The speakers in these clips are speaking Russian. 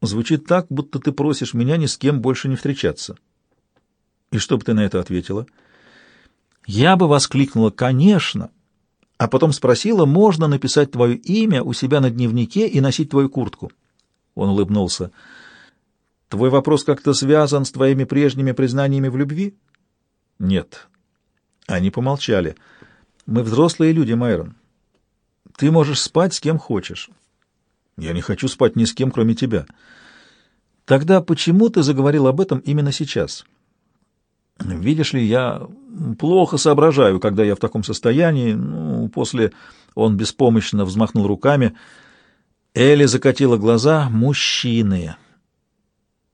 Звучит так, будто ты просишь меня ни с кем больше не встречаться. И что бы ты на это ответила? Я бы воскликнула «Конечно!», а потом спросила, можно написать твое имя у себя на дневнике и носить твою куртку. Он улыбнулся. Твой вопрос как-то связан с твоими прежними признаниями в любви? Нет. Они помолчали. Мы взрослые люди, Майрон. Ты можешь спать с кем хочешь. Я не хочу спать ни с кем, кроме тебя. Тогда почему ты заговорил об этом именно сейчас? Видишь ли, я плохо соображаю, когда я в таком состоянии. Ну, после он беспомощно взмахнул руками. Элли закатила глаза. Мужчины.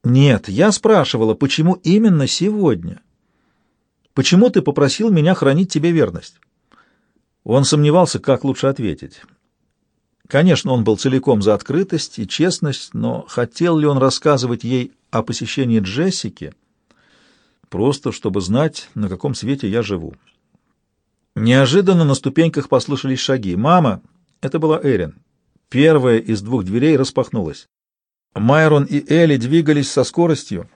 Нет, я спрашивала, почему именно сегодня? Почему ты попросил меня хранить тебе верность? Он сомневался, как лучше ответить. Конечно, он был целиком за открытость и честность, но хотел ли он рассказывать ей о посещении Джессики, просто чтобы знать, на каком свете я живу? Неожиданно на ступеньках послышались шаги. «Мама!» — это была Эрин. Первая из двух дверей распахнулась. Майрон и Элли двигались со скоростью,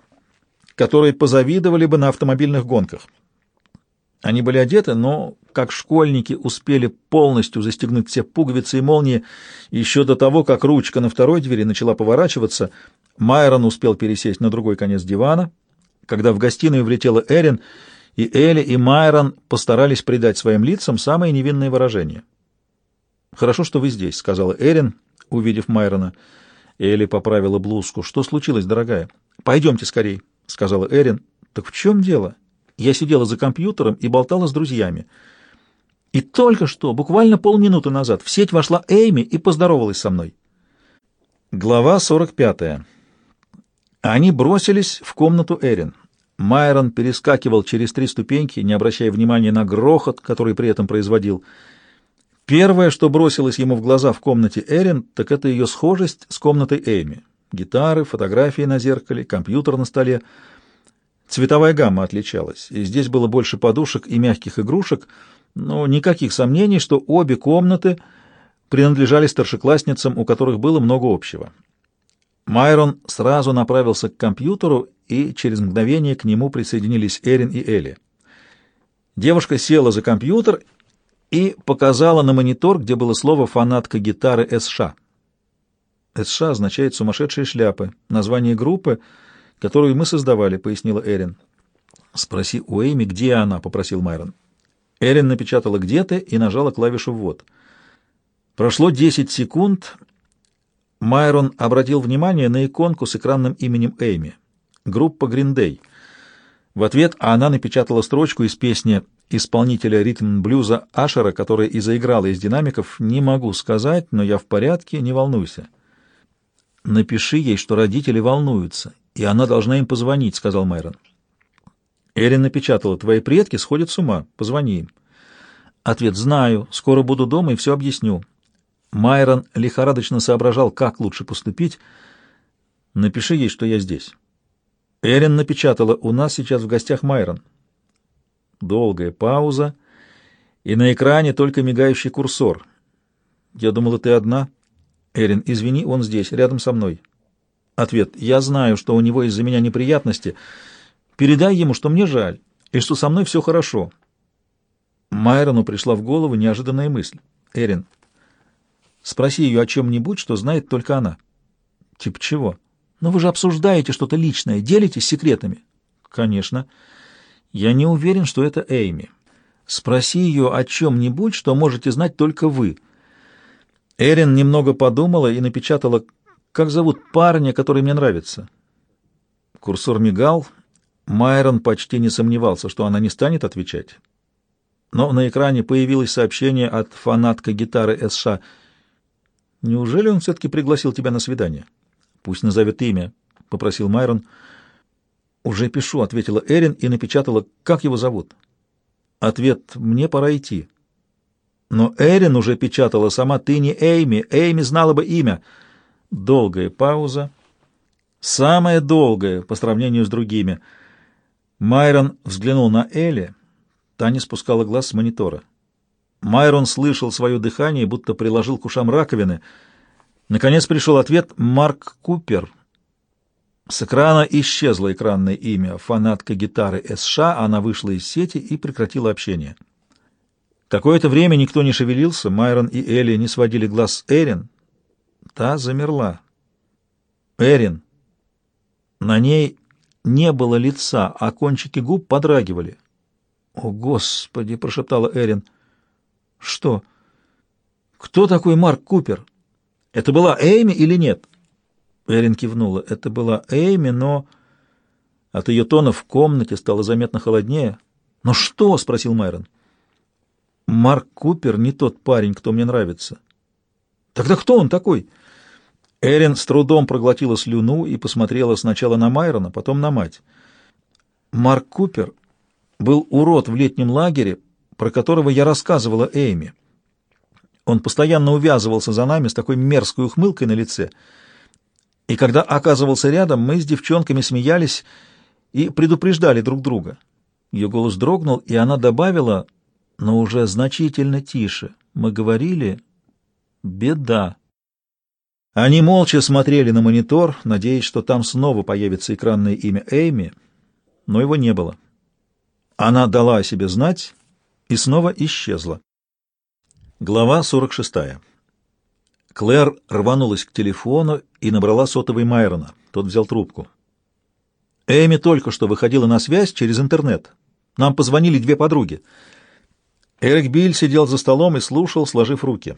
которой позавидовали бы на автомобильных гонках. Они были одеты, но, как школьники, успели полностью застегнуть все пуговицы и молнии еще до того, как ручка на второй двери начала поворачиваться. Майрон успел пересесть на другой конец дивана, когда в гостиную влетела Эрин, и Элли и Майрон постарались придать своим лицам самое невинное выражение. «Хорошо, что вы здесь», — сказала Эрин, увидев Майрона. Элли поправила блузку. «Что случилось, дорогая?» «Пойдемте скорей», — сказала Эрин. «Так в чем дело?» Я сидела за компьютером и болтала с друзьями. И только что, буквально полминуты назад, в сеть вошла Эйми и поздоровалась со мной. Глава 45. Они бросились в комнату Эрин. Майрон перескакивал через три ступеньки, не обращая внимания на грохот, который при этом производил. Первое, что бросилось ему в глаза в комнате Эрин, так это ее схожесть с комнатой Эйми. Гитары, фотографии на зеркале, компьютер на столе — Цветовая гамма отличалась, и здесь было больше подушек и мягких игрушек, но никаких сомнений, что обе комнаты принадлежали старшеклассницам, у которых было много общего. Майрон сразу направился к компьютеру, и через мгновение к нему присоединились Эрин и Элли. Девушка села за компьютер и показала на монитор, где было слово «фанатка гитары СШ». СШ означает «сумасшедшие шляпы». Название группы — которую мы создавали», — пояснила Эрин. «Спроси у Эйми, где она», — попросил Майрон. Эрин напечатала «где ты» и нажала клавишу «ввод». Прошло 10 секунд. Майрон обратил внимание на иконку с экранным именем Эйми. Группа Day. В ответ она напечатала строчку из песни исполнителя ритм-блюза Ашера, которая и заиграла из динамиков «Не могу сказать, но я в порядке, не волнуйся». «Напиши ей, что родители волнуются, и она должна им позвонить», — сказал Майрон. Эрин напечатала, «Твои предки сходят с ума. Позвони им». Ответ «Знаю. Скоро буду дома и все объясню». Майрон лихорадочно соображал, как лучше поступить. «Напиши ей, что я здесь». Эрин напечатала, «У нас сейчас в гостях Майрон». Долгая пауза, и на экране только мигающий курсор. «Я думала, ты одна». «Эрин, извини, он здесь, рядом со мной». Ответ. «Я знаю, что у него из-за меня неприятности. Передай ему, что мне жаль, и что со мной все хорошо». Майрону пришла в голову неожиданная мысль. «Эрин, спроси ее о чем-нибудь, что знает только она». «Типа чего?» «Но вы же обсуждаете что-то личное, делитесь секретами». «Конечно. Я не уверен, что это Эйми. Спроси ее о чем-нибудь, что можете знать только вы». Эрин немного подумала и напечатала как зовут парня, который мне нравится?» Курсор мигал. Майрон почти не сомневался, что она не станет отвечать. Но на экране появилось сообщение от фанатка гитары СШ. «Неужели он все-таки пригласил тебя на свидание?» «Пусть назовет имя», — попросил Майрон. «Уже пишу», — ответила Эрин и напечатала, «как его зовут». Ответ «мне пора идти». Но Эрин уже печатала сама «ты не Эйми, Эйми знала бы имя». Долгая пауза. Самая долгая по сравнению с другими. Майрон взглянул на Элли. Та не спускала глаз с монитора. Майрон слышал свое дыхание, будто приложил к ушам раковины. Наконец пришел ответ «Марк Купер». С экрана исчезло экранное имя фанатка гитары США, она вышла из сети и прекратила общение. Какое-то время никто не шевелился, Майрон и Элли не сводили глаз с Эрин. Та замерла. Эрин. На ней не было лица, а кончики губ подрагивали. «О, Господи!» — прошептала Эрин. «Что? Кто такой Марк Купер? Это была Эйми или нет?» Эрин кивнула. Это была Эйми, но... От ее тона в комнате стало заметно холоднее. «Но что?» — спросил Майрон. «Марк Купер не тот парень, кто мне нравится». «Тогда кто он такой?» Эрин с трудом проглотила слюну и посмотрела сначала на Майрона, потом на мать. «Марк Купер был урод в летнем лагере, про которого я рассказывала Эйми. Он постоянно увязывался за нами с такой мерзкой ухмылкой на лице — и когда оказывался рядом, мы с девчонками смеялись и предупреждали друг друга. Ее голос дрогнул, и она добавила, но уже значительно тише. Мы говорили «беда». Они молча смотрели на монитор, надеясь, что там снова появится экранное имя Эйми, но его не было. Она дала о себе знать и снова исчезла. Глава 46. Клэр рванулась к телефону и набрала сотовый Майрона. Тот взял трубку. Эми только что выходила на связь через интернет. Нам позвонили две подруги. Эрик Биль сидел за столом и слушал, сложив руки.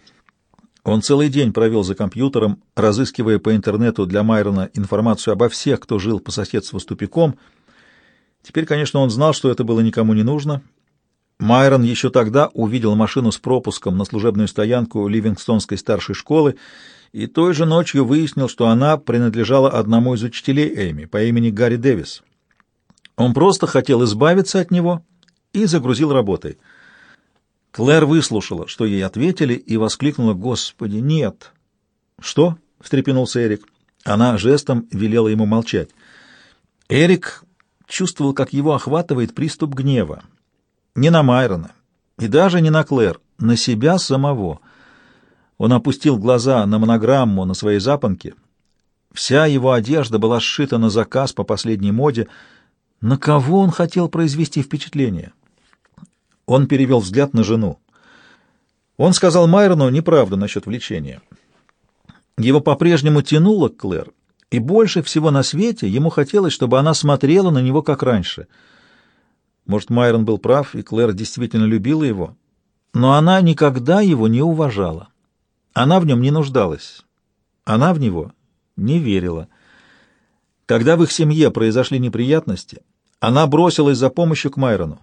Он целый день провел за компьютером, разыскивая по интернету для Майрона информацию обо всех, кто жил по соседству с тупиком. Теперь, конечно, он знал, что это было никому не нужно, Майрон еще тогда увидел машину с пропуском на служебную стоянку Ливингстонской старшей школы и той же ночью выяснил, что она принадлежала одному из учителей Эми по имени Гарри Дэвис. Он просто хотел избавиться от него и загрузил работой. Клэр выслушала, что ей ответили, и воскликнула «Господи, нет!» «Что?» — встрепенулся Эрик. Она жестом велела ему молчать. Эрик чувствовал, как его охватывает приступ гнева. Не на Майрона и даже не на Клэр, на себя самого. Он опустил глаза на монограмму на своей запонке. Вся его одежда была сшита на заказ по последней моде. На кого он хотел произвести впечатление? Он перевел взгляд на жену. Он сказал Майрону неправду насчет влечения. Его по-прежнему тянуло к Клэр, и больше всего на свете ему хотелось, чтобы она смотрела на него как раньше — может, Майрон был прав, и Клэр действительно любила его, но она никогда его не уважала. Она в нем не нуждалась. Она в него не верила. Когда в их семье произошли неприятности, она бросилась за помощью к Майрону.